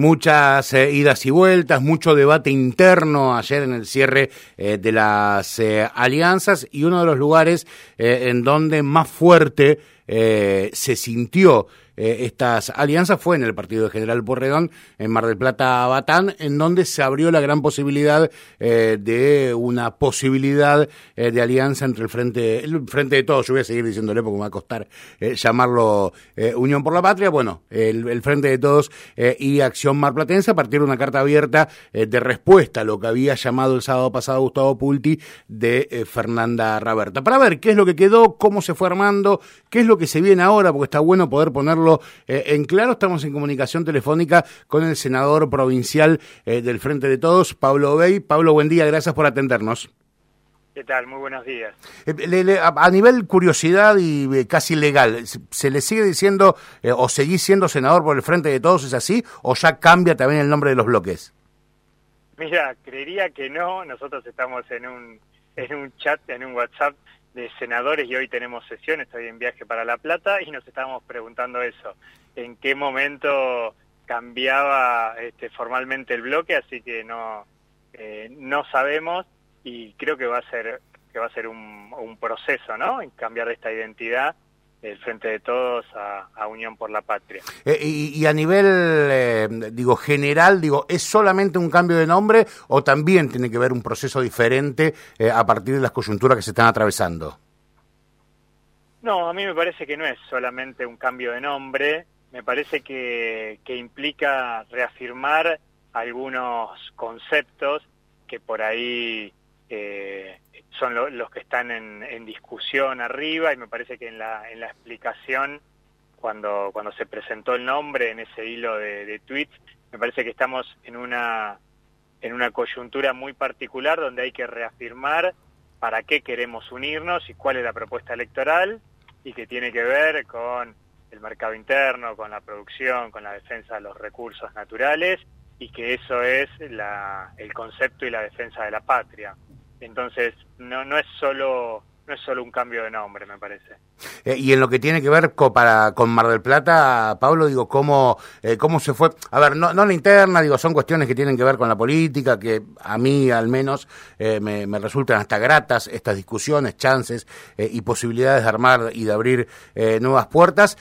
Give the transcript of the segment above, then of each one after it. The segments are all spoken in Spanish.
muchas eh, idas y vueltas, mucho debate interno ayer en el cierre eh, de las eh, alianzas y uno de los lugares en donde más fuerte se sintió eh, estas alianzas. Fue en el partido de General Porredón, en Mar del Plata, Batán, en donde se abrió la gran posibilidad eh, de una posibilidad eh, de alianza entre el Frente, el Frente de Todos, yo voy a seguir diciéndole porque me va a costar llamarlo Unión por la Patria, bueno, el, Frente de Todos y Acción Marplatense a partir de una carta abierta de respuesta a lo que había llamado el sábado pasado Gustavo Pulti de Fernanda Raberta. Para ver qué es lo que quedó, cómo se fue armando, qué es lo que se viene ahora, porque está bueno poder ponerlo eh, en claro. Estamos en comunicación telefónica con el senador provincial eh, del Frente de Todos, Pablo Bey. Pablo, buen día, gracias por atendernos. ¿Qué tal? Muy buenos días. Eh, a, nivel curiosidad y casi legal, ¿se le sigue diciendo o seguís siendo senador por el Frente de Todos, es así? ¿O ya cambia también el nombre de los bloques? Mira, creería que no. Nosotros estamos en un, en un chat, en un WhatsApp de senadores y hoy tenemos sesión, estoy en viaje para La Plata y nos estábamos preguntando eso, en qué momento cambiaba este, formalmente el bloque, así que no, eh, no sabemos y creo que va a ser que va a ser un, un proceso, ¿no? En cambiar esta identidad el Frente de Todos a, Unión por la Patria. Eh, y, a nivel, eh, digo, general, digo, ¿es solamente un cambio de nombre o también tiene que ver un proceso diferente eh, a partir de las coyunturas que se están atravesando? No, a mí me parece que no es solamente un cambio de nombre, me parece que, que implica reafirmar algunos conceptos que por ahí son los que están en, discusión arriba y me parece que en la, en la explicación, cuando, cuando se presentó el nombre en ese hilo de, tweets, me parece que estamos en una, en una coyuntura muy particular donde hay que reafirmar para qué queremos unirnos y cuál es la propuesta electoral y que tiene que ver con el mercado interno, con la producción, con la defensa de los recursos naturales y que eso es el concepto y la defensa de la patria. Entonces, no, no es solo no es solo un cambio de nombre, me parece. Eh, y en lo que tiene que ver con, para, con Mar del Plata, Pablo, digo, ¿cómo, eh, cómo se fue? A ver, no, no la interna, digo, son cuestiones que tienen que ver con la política, que a mí al menos eh, me, me, resultan hasta gratas estas discusiones, chances y posibilidades de armar y de abrir nuevas puertas.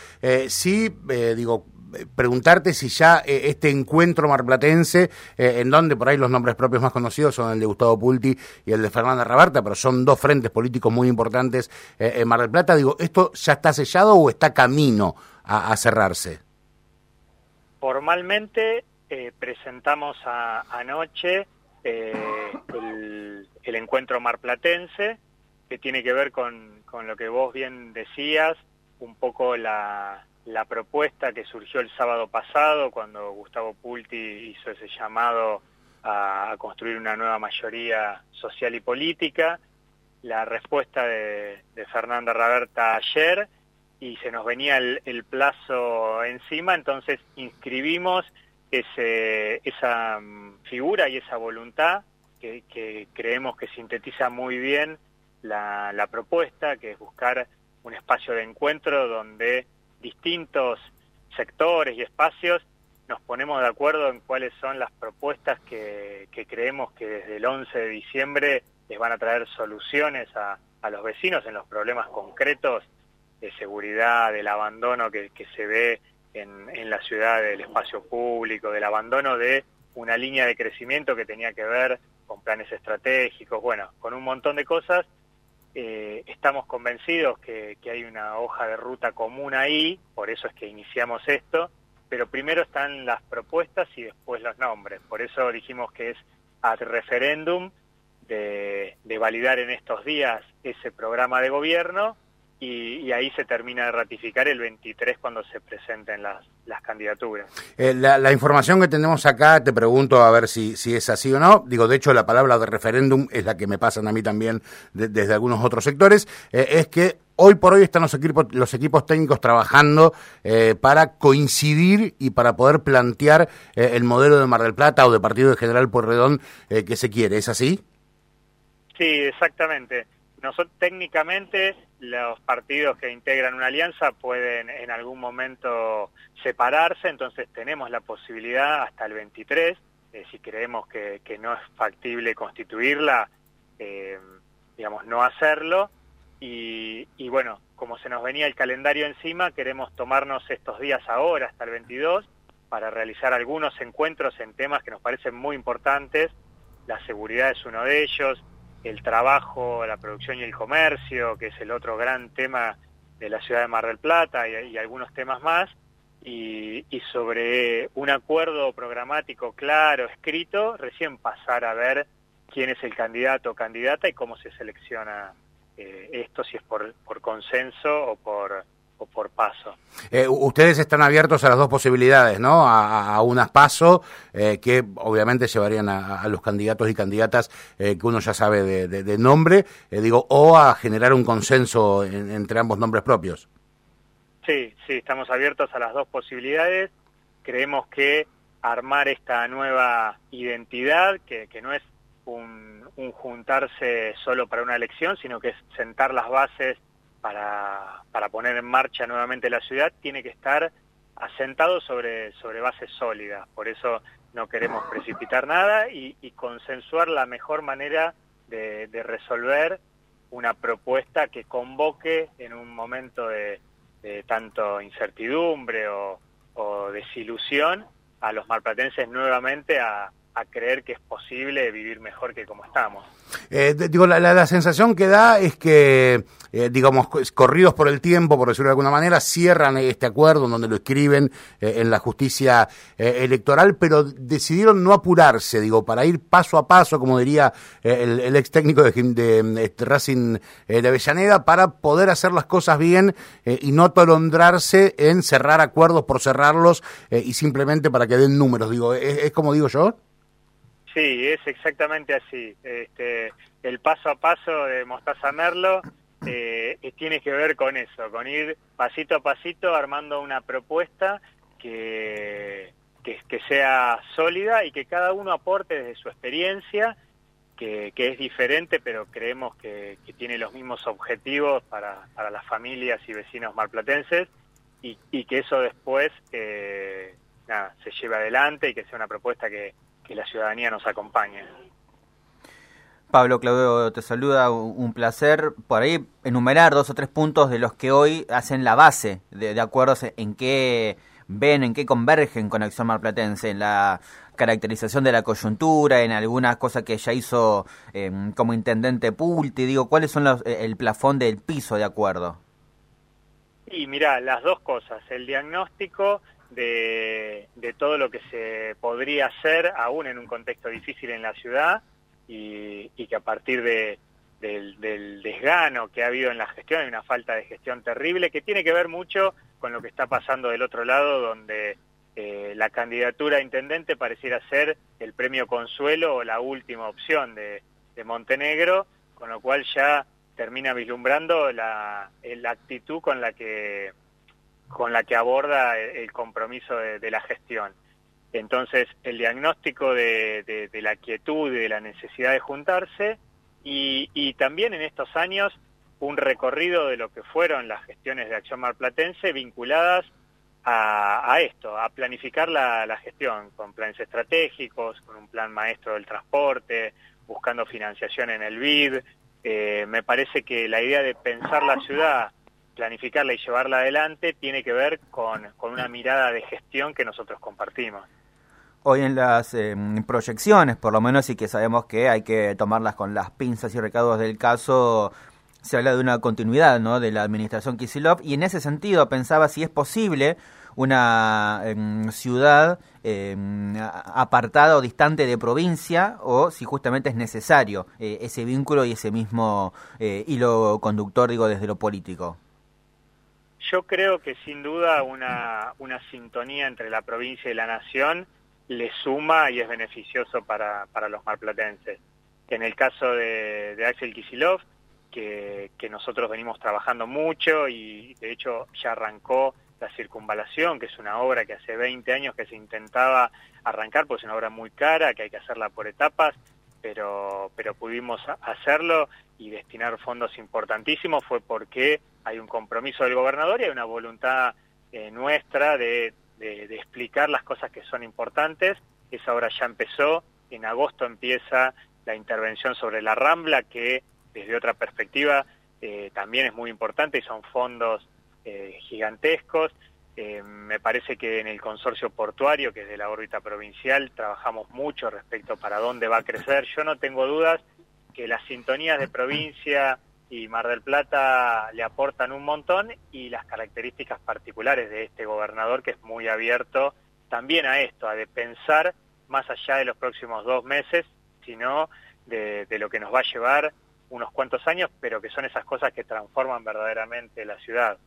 sí, digo, preguntarte si ya eh, este encuentro marplatense, eh, en donde por ahí los nombres propios más conocidos son el de Gustavo Pulti y el de Fernanda Rabarta, pero son dos frentes políticos muy importantes eh, en Mar del Plata, digo, ¿esto ya está sellado o está camino a, cerrarse? Formalmente presentamos anoche el, el, encuentro marplatense, que tiene que ver con, con lo que vos bien decías, un poco la, la propuesta que surgió el sábado pasado cuando Gustavo Pulti hizo ese llamado a, construir una nueva mayoría social y política, la respuesta de, Fernanda Raberta ayer y se nos venía el, plazo encima, entonces inscribimos ese, esa mm, figura y esa voluntad que, creemos que sintetiza muy bien la, la propuesta, que es buscar un espacio de encuentro donde distintos sectores y espacios nos ponemos de acuerdo en cuáles son las propuestas que, creemos que desde el 11 de diciembre les van a traer soluciones a, los vecinos en los problemas concretos de seguridad, del abandono que, se ve en, la ciudad del espacio público, del abandono de una línea de crecimiento que tenía que ver con planes estratégicos, bueno, con un montón de cosas eh, estamos convencidos que, hay una hoja de ruta común ahí, por eso es que iniciamos esto, pero primero están las propuestas y después los nombres. Por eso dijimos que es ad referéndum de validar en estos días ese programa de gobierno y, ahí se termina de ratificar el 23 cuando se presenten las, las candidaturas. Eh, la, información que tenemos acá, te pregunto a ver si, si es así o no, digo, de hecho la palabra de referéndum es la que me pasan a mí también desde algunos otros sectores, eh, es que hoy por hoy están los equipos, los equipos técnicos trabajando eh, para coincidir y para poder plantear el modelo de Mar del Plata o de Partido de General Porredón que se quiere, ¿es así? Sí, exactamente. Nosotros técnicamente los partidos que integran una alianza pueden en algún momento separarse, entonces tenemos la posibilidad hasta el 23, eh, si creemos que, no es factible constituirla, eh, digamos, no hacerlo. Y, y, bueno, como se nos venía el calendario encima, queremos tomarnos estos días ahora, hasta el 22, para realizar algunos encuentros en temas que nos parecen muy importantes. La seguridad es uno de ellos, el trabajo, la producción y el comercio, que es el otro gran tema de la ciudad de Mar del Plata y, algunos temas más, y, sobre un acuerdo programático claro, escrito, recién pasar a ver quién es el candidato o candidata y cómo se selecciona eh, esto, si es por, por consenso o por o por paso. Eh, ustedes están abiertos a las dos posibilidades, ¿no? A, unas paso eh, que obviamente llevarían a, los candidatos y candidatas eh, que uno ya sabe de, nombre, digo, o a generar un consenso entre ambos nombres propios. Sí, sí, estamos abiertos a las dos posibilidades. Creemos que armar esta nueva identidad, que, que no es un, un juntarse solo para una elección, sino que es sentar las bases para, para poner en marcha nuevamente la ciudad tiene que estar asentado sobre, sobre bases sólidas. Por eso no queremos precipitar nada y, consensuar la mejor manera de, resolver una propuesta que convoque en un momento de, tanto incertidumbre o, o, desilusión a los marplatenses nuevamente a, a creer que es posible vivir mejor que como estamos. Eh, digo, la, la, sensación que da es que, eh, digamos, corridos por el tiempo, por decirlo de alguna manera, cierran este acuerdo donde lo escriben eh, en la justicia electoral, pero decidieron no apurarse, digo, para ir paso a paso, como diría el, ex técnico de, de este, Racing de Avellaneda, para poder hacer las cosas bien y no atolondrarse en cerrar acuerdos por cerrarlos y simplemente para que den números. Digo, es como digo yo? Sí, es exactamente así. Este, el paso a paso de Mostaza Merlo eh, tiene que ver con eso, con ir pasito a pasito armando una propuesta que, que, sea sólida y que cada uno aporte desde su experiencia, que, es diferente, pero creemos que, tiene los mismos objetivos para, para las familias y vecinos marplatenses y, y que eso después eh, nada, se lleve adelante y que sea una propuesta que que la ciudadanía nos acompañe. Pablo Claudio te saluda, un placer. Por ahí enumerar dos o tres puntos de los que hoy hacen la base de, acuerdos en qué ven, en qué convergen con Acción Marplatense, en la caracterización de la coyuntura, en algunas cosas que ya hizo em, como intendente Pulti. Digo, ¿cuáles son los, el plafón del piso de acuerdo? Y mira, las dos cosas, el diagnóstico de, todo lo que se podría hacer aún en un contexto difícil en la ciudad y, que a partir de, del, desgano que ha habido en la gestión, hay una falta de gestión terrible que tiene que ver mucho con lo que está pasando del otro lado, donde eh, la candidatura a intendente pareciera ser el premio consuelo o la última opción de, de Montenegro, con lo cual ya termina vislumbrando la, la actitud con la que con la que aborda el compromiso de, la gestión. Entonces, el diagnóstico de, la quietud y de la necesidad de juntarse y, también en estos años un recorrido de lo que fueron las gestiones de Acción Marplatense vinculadas a, esto, a planificar la, gestión con planes estratégicos, con un plan maestro del transporte, buscando financiación en el BID. Eh, me parece que la idea de pensar la ciudad planificarla y llevarla adelante tiene que ver con, una mirada de gestión que nosotros compartimos. Hoy en las em, proyecciones, por lo menos, y que sabemos que hay que tomarlas con las pinzas y recados del caso, se habla de una continuidad ¿no? de la administración Kisilov, y en ese sentido pensaba si es posible una em, ciudad em, apartada o distante de provincia o si justamente es necesario eh, ese vínculo y ese mismo eh, hilo conductor, digo, desde lo político. Yo creo que sin duda una, una sintonía entre la provincia y la nación le suma y es beneficioso para, para los marplatenses. En el caso de, Axel Kisilov, que, que, nosotros venimos trabajando mucho y de hecho ya arrancó la circunvalación, que es una obra que hace 20 años que se intentaba arrancar, pues es una obra muy cara, que hay que hacerla por etapas, pero, pero pudimos hacerlo y destinar fondos importantísimos fue porque hay un compromiso del gobernador y hay una voluntad eh, nuestra de, explicar las cosas que son importantes. Esa obra ya empezó, en agosto empieza la intervención sobre la Rambla, que desde otra perspectiva eh, también es muy importante y son fondos eh, gigantescos. me parece que en el consorcio portuario, que es de la órbita provincial, trabajamos mucho respecto para dónde va a crecer. Yo no tengo dudas que las sintonías de provincia y Mar del Plata le aportan un montón y las características particulares de este gobernador que es muy abierto también a esto, a de pensar más allá de los próximos dos meses, sino de, de lo que nos va a llevar unos cuantos años, pero que son esas cosas que transforman verdaderamente la ciudad.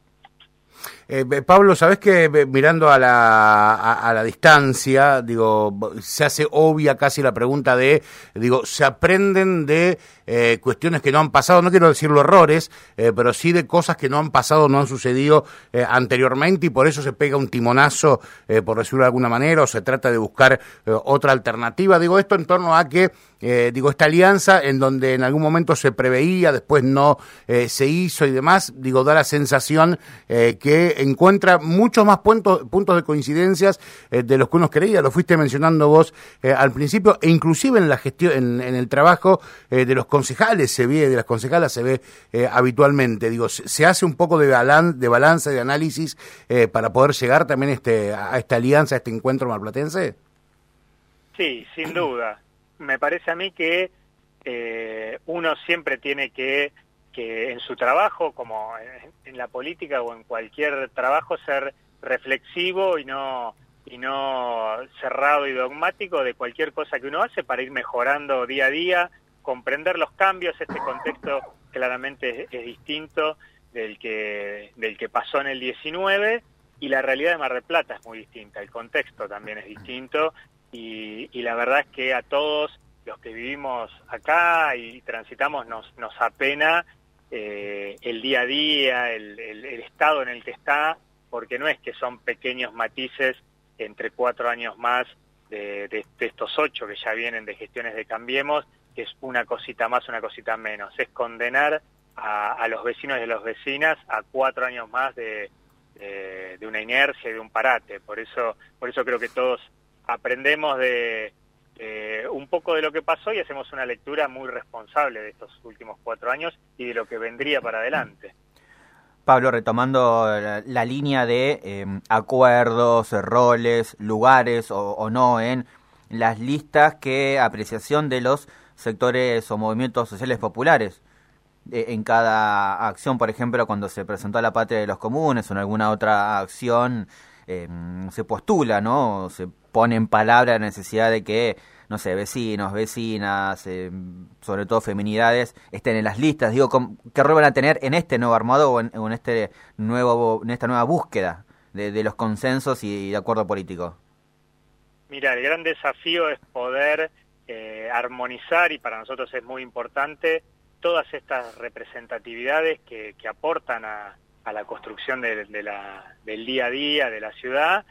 Eh, Pablo, sabes que mirando a la, a, la distancia, digo, se hace obvia casi la pregunta de, digo, se aprenden de eh, cuestiones que no han pasado, no quiero decirlo errores, eh, pero sí de cosas que no han pasado, no han sucedido anteriormente y por eso se pega un timonazo, por decirlo de alguna manera, o se trata de buscar otra alternativa. Digo esto en torno a que eh, digo, esta alianza en donde en algún momento se preveía, después no eh, se hizo y demás, digo, da la sensación eh, que encuentra muchos más puntos, puntos de coincidencias de los que uno creía, lo fuiste mencionando vos al principio, e inclusive en la gestión, en, el trabajo de los concejales se ve, de las concejalas se ve habitualmente, digo, se, hace un poco de, balan, de balanza, de análisis para poder llegar también este, a esta alianza, a este encuentro marplatense. Sí, sin duda. Me parece a mí que eh, uno siempre tiene que, que en su trabajo, como en, la política o en cualquier trabajo, ser reflexivo y no y no cerrado y dogmático de cualquier cosa que uno hace para ir mejorando día a día, comprender los cambios. Este contexto claramente es, distinto del que del que pasó en el 19 y la realidad de Mar del Plata es muy distinta. El contexto también es distinto y, la verdad es que a todos los que vivimos acá y transitamos nos, nos apena eh, el día a día, el, estado en el que está, porque no es que son pequeños matices entre cuatro años más de, estos ocho que ya vienen de gestiones de Cambiemos, que es una cosita más, una cosita menos. Es condenar a, los vecinos y a las vecinas a cuatro años más de, de, de una inercia y de un parate. Por eso, por eso creo que todos aprendemos de un poco de lo que pasó y hacemos una lectura muy responsable de estos últimos cuatro años y de lo que vendría para adelante. Pablo, retomando la, línea de em, acuerdos, roles, lugares o, no en las listas, ¿qué apreciación de los sectores o movimientos sociales populares? en cada acción, por ejemplo, cuando se presentó a la patria de los comunes o en alguna otra acción, em, se postula, ¿no? Se pone en palabra la necesidad de que, no sé, vecinos, vecinas, eh, sobre todo feminidades, estén en las listas. Digo, ¿qué rol van a tener en este nuevo armado o en, este nuevo, en esta nueva búsqueda de, los consensos y, de acuerdo político? Mira, el gran desafío es poder eh, armonizar, y para nosotros es muy importante, todas estas representatividades que, aportan a, la construcción de, del día a día de la ciudad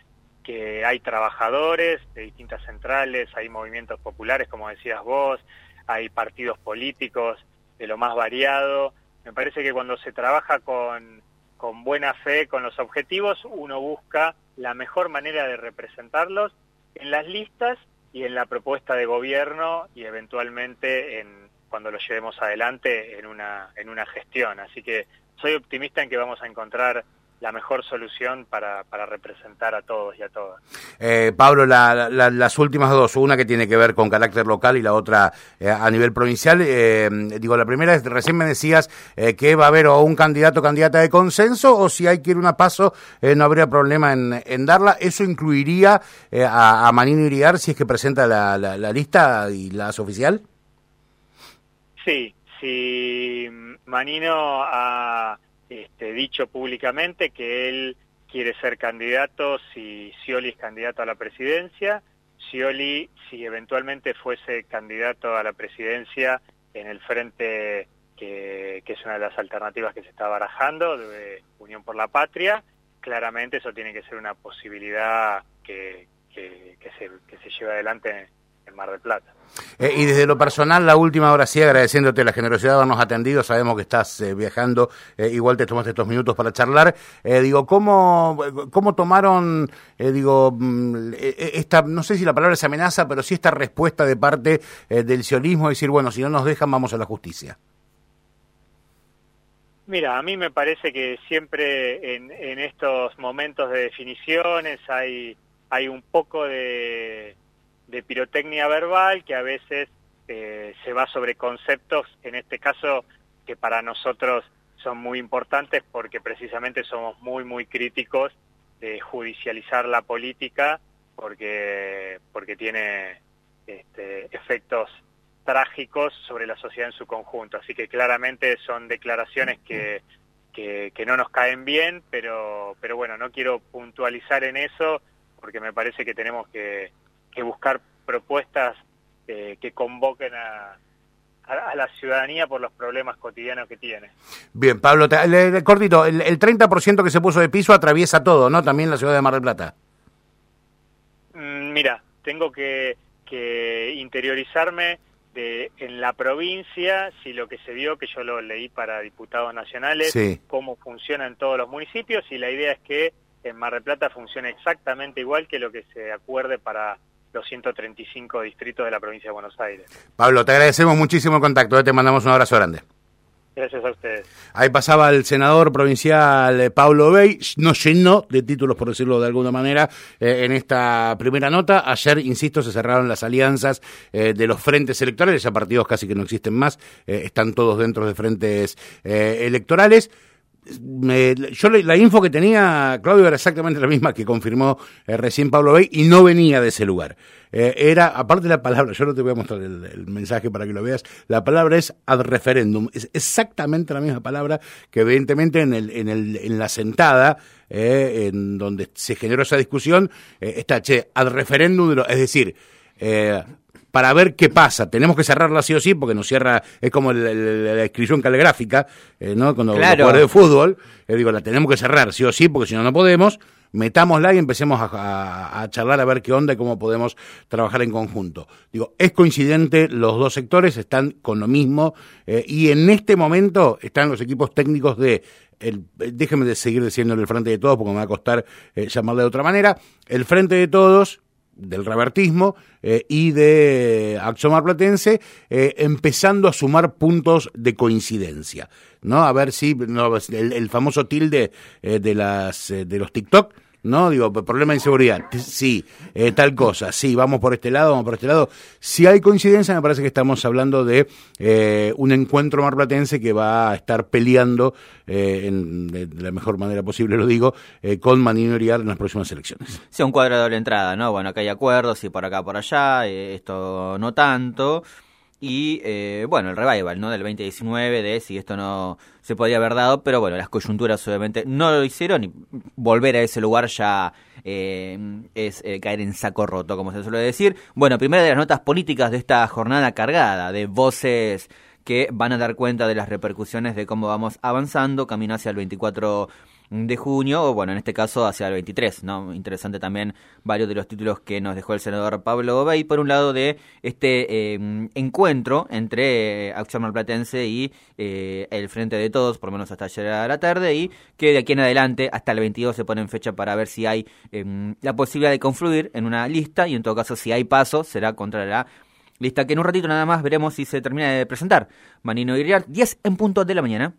hay trabajadores de distintas centrales, hay movimientos populares, como decías vos, hay partidos políticos de lo más variado. Me parece que cuando se trabaja con, con buena fe, con los objetivos, uno busca la mejor manera de representarlos en las listas y en la propuesta de gobierno y eventualmente en cuando lo llevemos adelante en una en una gestión. Así que soy optimista en que vamos a encontrar la mejor solución para, para representar a todos y a todas. Eh, Pablo, las últimas dos, una que tiene que ver con carácter local y la otra eh, a nivel provincial. Eh, digo, la primera es, recién me decías que va a haber o un candidato o candidata de consenso o si hay que ir una paso no habría problema en, en darla. ¿Eso incluiría a, a, Manino Iriar si es que presenta la, la, la lista y la hace oficial? Sí, si Manino ha este, dicho públicamente que él quiere ser candidato si Scioli es candidato a la presidencia. Scioli, si eventualmente fuese candidato a la presidencia en el frente que, es una de las alternativas que se está barajando, de Unión por la Patria, claramente eso tiene que ser una posibilidad que, se, que se lleve adelante Mar del Plata. Eh, y desde lo personal, la última hora sí, agradeciéndote la generosidad de habernos atendido, sabemos que estás eh, viajando, eh, igual te tomaste estos minutos para charlar. digo, ¿cómo, cómo tomaron, digo, mm, esta, no sé si la palabra es amenaza, pero sí esta respuesta de parte del sionismo, decir, bueno, si no nos dejan, vamos a la justicia? Mira, a mí me parece que siempre en, en estos momentos de definiciones hay, hay un poco de de pirotecnia verbal que a veces eh, se va sobre conceptos, en este caso, que para nosotros son muy importantes porque precisamente somos muy, muy críticos de judicializar la política porque, porque tiene este, efectos trágicos sobre la sociedad en su conjunto. Así que claramente son declaraciones que, que, que, no nos caen bien, pero, pero bueno, no quiero puntualizar en eso porque me parece que tenemos que, que buscar propuestas eh, que convoquen a, a, la ciudadanía por los problemas cotidianos que tiene. Bien, Pablo, te, cortito, el, el 30% que se puso de piso atraviesa todo, ¿no? También la ciudad de Mar del Plata. Mm, mira, tengo que, que interiorizarme de, en la provincia, si lo que se vio, que yo lo leí para diputados nacionales, cómo funciona en todos los municipios y la idea es que en Mar del Plata funcione exactamente igual que lo que se acuerde para los 135 distritos de la provincia de Buenos Aires. Pablo, te agradecemos muchísimo el contacto, ¿eh? te mandamos un abrazo grande. Gracias a ustedes. Ahí pasaba el senador provincial eh, Pablo Bey, nos llenó de títulos, por decirlo de alguna manera, eh, en esta primera nota. Ayer, insisto, se cerraron las alianzas de los frentes electorales, ya partidos casi que no existen más, están todos dentro de frentes electorales yo la info que tenía Claudio era exactamente la misma que confirmó eh, recién Pablo Bey y no venía de ese lugar. Eh, era, aparte de la palabra, yo no te voy a mostrar el, mensaje para que lo veas, la palabra es ad referendum, es exactamente la misma palabra que evidentemente en, el, en, el, en la sentada, eh, en donde se generó esa discusión, está, che, ad referendum, es decir, para ver qué pasa. Tenemos que cerrarla sí o sí, porque nos cierra, es como la inscripción caligráfica, eh, ¿no? Cuando claro. de fútbol, eh, digo, la tenemos que cerrar sí o sí, porque si no, no podemos. Metámosla y empecemos a, charlar a ver qué onda y cómo podemos trabajar en conjunto. Digo, es coincidente, los dos sectores están con lo mismo eh, y en este momento están los equipos técnicos de el, déjeme de seguir diciendo el frente de todos porque me va a costar llamarle de otra manera, el frente de todos del revertismo eh, y de Acción Marplatense, eh, empezando a sumar puntos de coincidencia, ¿no? A ver si el, famoso tilde eh, de las de los TikTok ¿no? Digo, problema de inseguridad, sí, eh, tal cosa, sí, vamos por este lado, vamos por este lado. Si hay coincidencia, me parece que estamos hablando de eh, un encuentro marplatense que va a estar peleando, eh, en, de, la mejor manera posible, lo digo, con Manino en las próximas elecciones. Sí, un cuadro de doble entrada, ¿no? Bueno, acá hay acuerdos y por acá, por allá, esto no tanto y eh, bueno, el revival ¿no? del 2019 de si esto no se podía haber dado, pero bueno, las coyunturas obviamente no lo hicieron y volver a ese lugar ya eh, es eh, caer en saco roto, como se suele decir. Bueno, primera de las notas políticas de esta jornada cargada de voces que van a dar cuenta de las repercusiones de cómo vamos avanzando, camino hacia el 24 de junio, o bueno, en este caso hacia el 23, ¿no? Interesante también varios de los títulos que nos dejó el senador Pablo Gobey, por un lado de este em, encuentro entre eh, Acción Malplatense y eh, el Frente de Todos, por lo menos hasta ayer a la tarde, y que de aquí en adelante, hasta el 22, se pone en fecha para ver si hay em, la posibilidad de confluir en una lista, y en todo caso, si hay paso, será contra la lista que en un ratito nada más veremos si se termina de presentar. Manino Iriart, 10 en punto de la mañana.